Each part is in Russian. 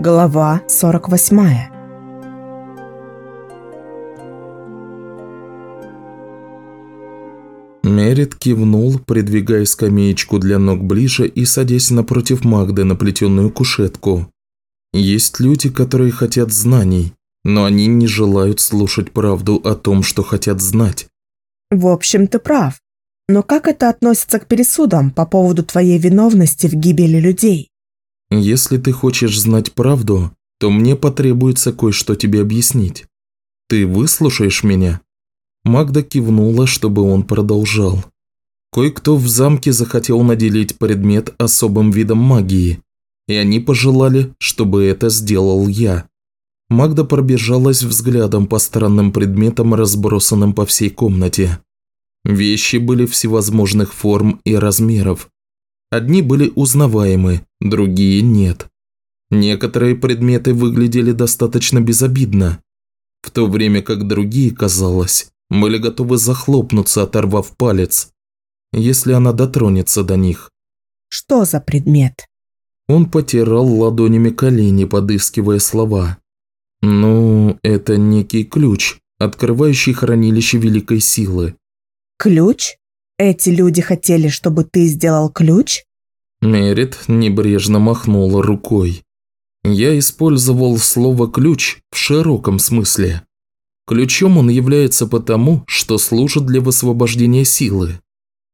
Глава 48 Мерит кивнул, придвигая скамеечку для ног ближе и садясь напротив Магды на плетеную кушетку. Есть люди, которые хотят знаний, но они не желают слушать правду о том, что хотят знать. В общем, ты прав. Но как это относится к пересудам по поводу твоей виновности в гибели людей? Если ты хочешь знать правду, то мне потребуется кое-что тебе объяснить. Ты выслушаешь меня?» Магда кивнула, чтобы он продолжал. Кое-кто в замке захотел наделить предмет особым видом магии, и они пожелали, чтобы это сделал я. Магда пробежалась взглядом по странным предметам, разбросанным по всей комнате. Вещи были всевозможных форм и размеров. Одни были узнаваемы, другие нет. Некоторые предметы выглядели достаточно безобидно, в то время как другие, казалось, были готовы захлопнуться, оторвав палец, если она дотронется до них. Что за предмет? Он потирал ладонями колени, подыскивая слова. «Ну, это некий ключ, открывающий хранилище великой силы. Ключ? Эти люди хотели, чтобы ты сделал ключ? Мерит небрежно махнула рукой. Я использовал слово «ключ» в широком смысле. Ключом он является потому, что служит для высвобождения силы.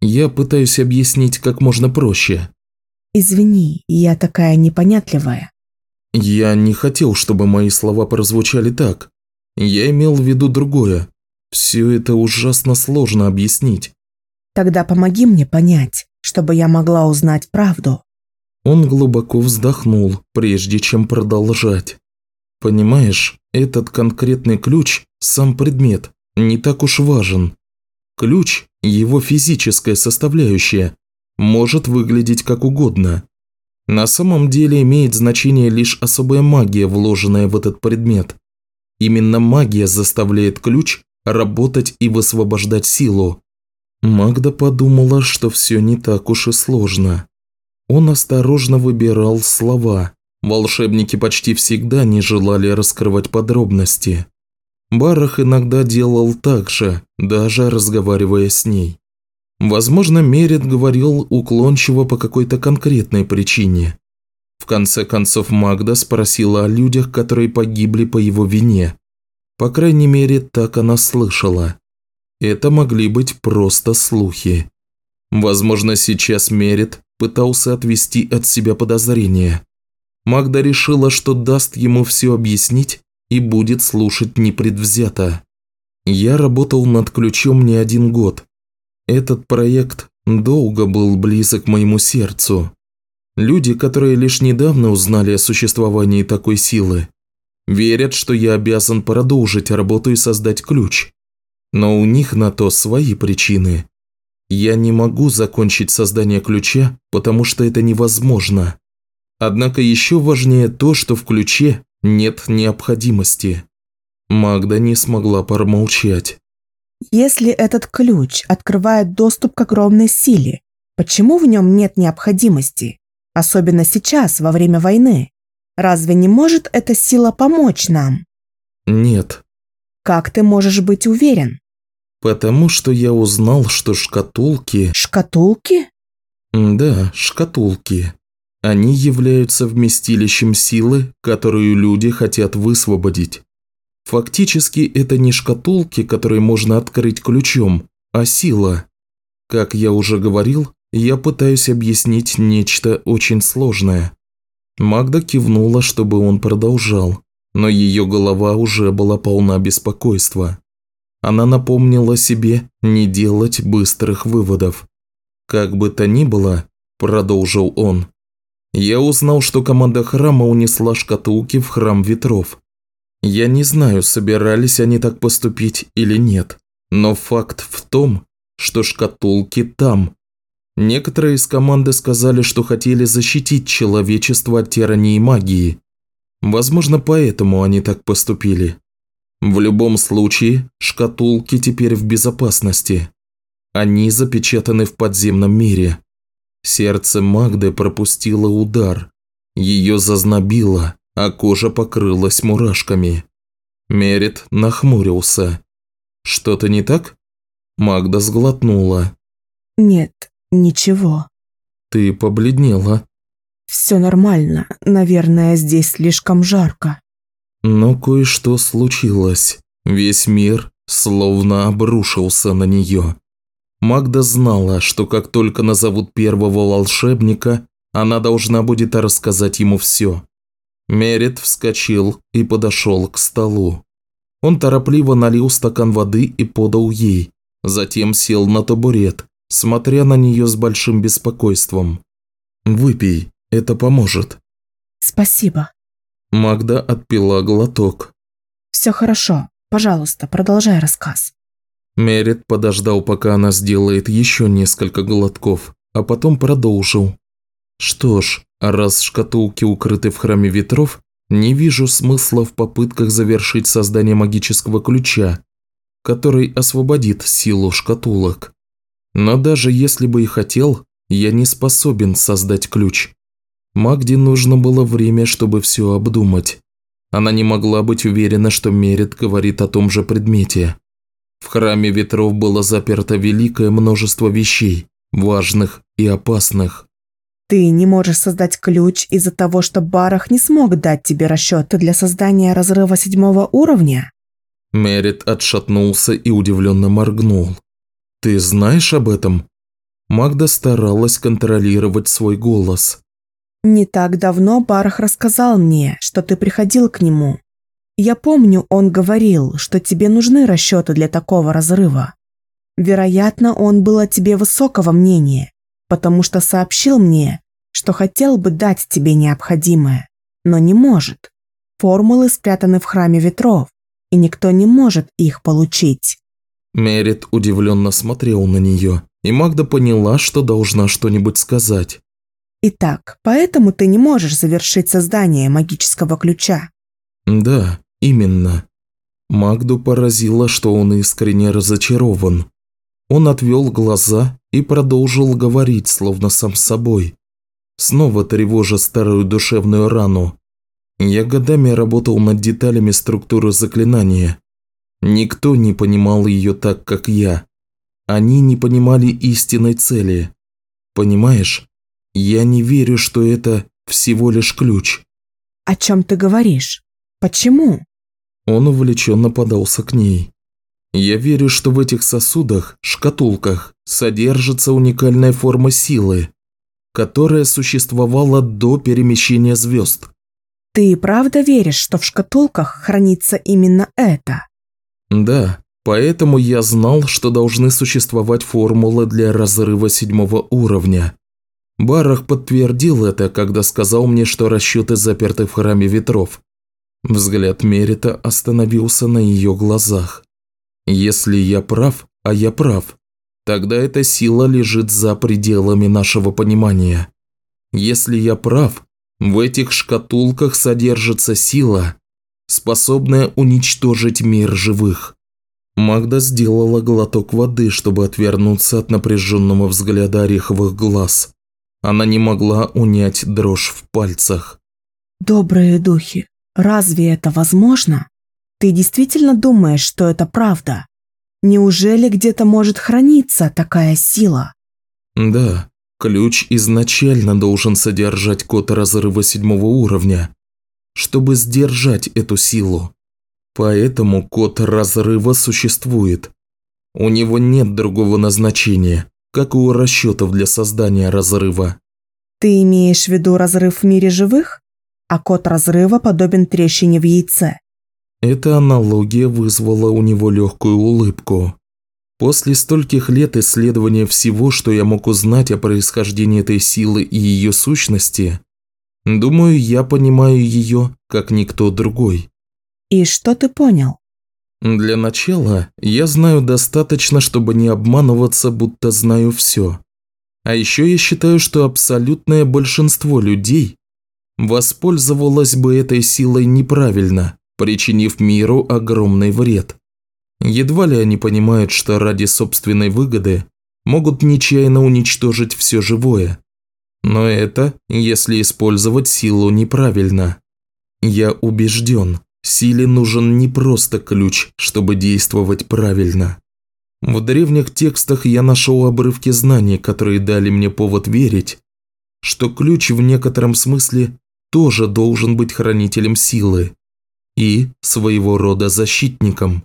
Я пытаюсь объяснить как можно проще. Извини, я такая непонятливая. Я не хотел, чтобы мои слова прозвучали так. Я имел в виду другое. Все это ужасно сложно объяснить. Тогда помоги мне понять, чтобы я могла узнать правду. Он глубоко вздохнул, прежде чем продолжать. Понимаешь, этот конкретный ключ, сам предмет, не так уж важен. Ключ, его физическая составляющая, может выглядеть как угодно. На самом деле имеет значение лишь особая магия, вложенная в этот предмет. Именно магия заставляет ключ работать и высвобождать силу. Магда подумала, что все не так уж и сложно. Он осторожно выбирал слова. Волшебники почти всегда не желали раскрывать подробности. Барах иногда делал так же, даже разговаривая с ней. Возможно, Мерит говорил уклончиво по какой-то конкретной причине. В конце концов, Магда спросила о людях, которые погибли по его вине. По крайней мере, так она слышала. Это могли быть просто слухи. Возможно, сейчас Мерит пытался отвести от себя подозрения. Магда решила, что даст ему все объяснить и будет слушать непредвзято. Я работал над ключом не один год. Этот проект долго был близок моему сердцу. Люди, которые лишь недавно узнали о существовании такой силы, Верят, что я обязан продолжить работу и создать ключ. Но у них на то свои причины. Я не могу закончить создание ключа, потому что это невозможно. Однако еще важнее то, что в ключе нет необходимости. Магда не смогла промолчать. Если этот ключ открывает доступ к огромной силе, почему в нем нет необходимости? Особенно сейчас, во время войны. Разве не может эта сила помочь нам? Нет. Как ты можешь быть уверен? Потому что я узнал, что шкатулки... Шкатулки? Да, шкатулки. Они являются вместилищем силы, которую люди хотят высвободить. Фактически это не шкатулки, которые можно открыть ключом, а сила. Как я уже говорил, я пытаюсь объяснить нечто очень сложное. Магда кивнула, чтобы он продолжал, но ее голова уже была полна беспокойства. Она напомнила себе не делать быстрых выводов. «Как бы то ни было», – продолжил он, – «я узнал, что команда храма унесла шкатулки в храм ветров. Я не знаю, собирались они так поступить или нет, но факт в том, что шкатулки там, Некоторые из команды сказали, что хотели защитить человечество от тирании магии. Возможно, поэтому они так поступили. В любом случае, шкатулки теперь в безопасности. Они запечатаны в подземном мире. Сердце Магды пропустило удар. Ее зазнобило, а кожа покрылась мурашками. Мерит нахмурился. «Что-то не так?» Магда сглотнула. «Нет, ничего». «Ты побледнела». «Все нормально. Наверное, здесь слишком жарко». Но кое-что случилось. Весь мир словно обрушился на нее. Магда знала, что как только назовут первого волшебника, она должна будет рассказать ему все. Мерит вскочил и подошел к столу. Он торопливо налил стакан воды и подал ей, затем сел на табурет, смотря на нее с большим беспокойством. «Выпей, это поможет». «Спасибо». Магда отпила глоток. «Все хорошо. Пожалуйста, продолжай рассказ». Мерит подождал, пока она сделает еще несколько глотков, а потом продолжил. «Что ж, раз шкатулки укрыты в храме ветров, не вижу смысла в попытках завершить создание магического ключа, который освободит силу шкатулок. Но даже если бы и хотел, я не способен создать ключ. Магде нужно было время, чтобы все обдумать. Она не могла быть уверена, что Мерит говорит о том же предмете. В храме ветров было заперто великое множество вещей, важных и опасных. Ты не можешь создать ключ из-за того, что Барах не смог дать тебе расчеты для создания разрыва седьмого уровня? Мерит отшатнулся и удивленно моргнул. «Ты знаешь об этом?» Магда старалась контролировать свой голос. «Не так давно Барах рассказал мне, что ты приходил к нему. Я помню, он говорил, что тебе нужны расчеты для такого разрыва. Вероятно, он был о тебе высокого мнения, потому что сообщил мне, что хотел бы дать тебе необходимое, но не может. Формулы спрятаны в храме ветров, и никто не может их получить. Мерит удивленно смотрел на нее, и Магда поняла, что должна что-нибудь сказать. Итак, поэтому ты не можешь завершить создание магического ключа. Да, именно. Магду поразило, что он искренне разочарован. Он отвел глаза и продолжил говорить, словно сам собой. Снова тревожа старую душевную рану. Я годами работал над деталями структуры заклинания. Никто не понимал ее так, как я. Они не понимали истинной цели. Понимаешь, я не верю, что это всего лишь ключ. О чем ты говоришь? Почему? Он увлеченно подался к ней. Я верю, что в этих сосудах, шкатулках, содержится уникальная форма силы, которая существовала до перемещения звезд. Ты правда веришь, что в шкатулках хранится именно это? Да, поэтому я знал, что должны существовать формулы для разрыва седьмого уровня. Барах подтвердил это, когда сказал мне, что расчеты заперты в храме ветров. Взгляд Мерита остановился на ее глазах. Если я прав, а я прав, тогда эта сила лежит за пределами нашего понимания. Если я прав, в этих шкатулках содержится сила, способная уничтожить мир живых. Магда сделала глоток воды, чтобы отвернуться от напряженного взгляда ореховых глаз. Она не могла унять дрожь в пальцах. «Добрые духи, разве это возможно?» Ты действительно думаешь, что это правда? Неужели где-то может храниться такая сила? Да, ключ изначально должен содержать код разрыва седьмого уровня, чтобы сдержать эту силу. Поэтому код разрыва существует. У него нет другого назначения, как и у расчетов для создания разрыва. Ты имеешь в виду разрыв в мире живых? А код разрыва подобен трещине в яйце. Эта аналогия вызвала у него легкую улыбку. После стольких лет исследования всего, что я мог узнать о происхождении этой силы и ее сущности, думаю, я понимаю ее, как никто другой. И что ты понял? Для начала, я знаю достаточно, чтобы не обманываться, будто знаю все. А еще я считаю, что абсолютное большинство людей воспользовалось бы этой силой неправильно, причинив миру огромный вред. Едва ли они понимают, что ради собственной выгоды могут нечаянно уничтожить все живое. Но это, если использовать силу неправильно. Я убежден, силе нужен не просто ключ, чтобы действовать правильно. В древних текстах я нашел обрывки знаний, которые дали мне повод верить, что ключ в некотором смысле тоже должен быть хранителем силы и своего рода защитником.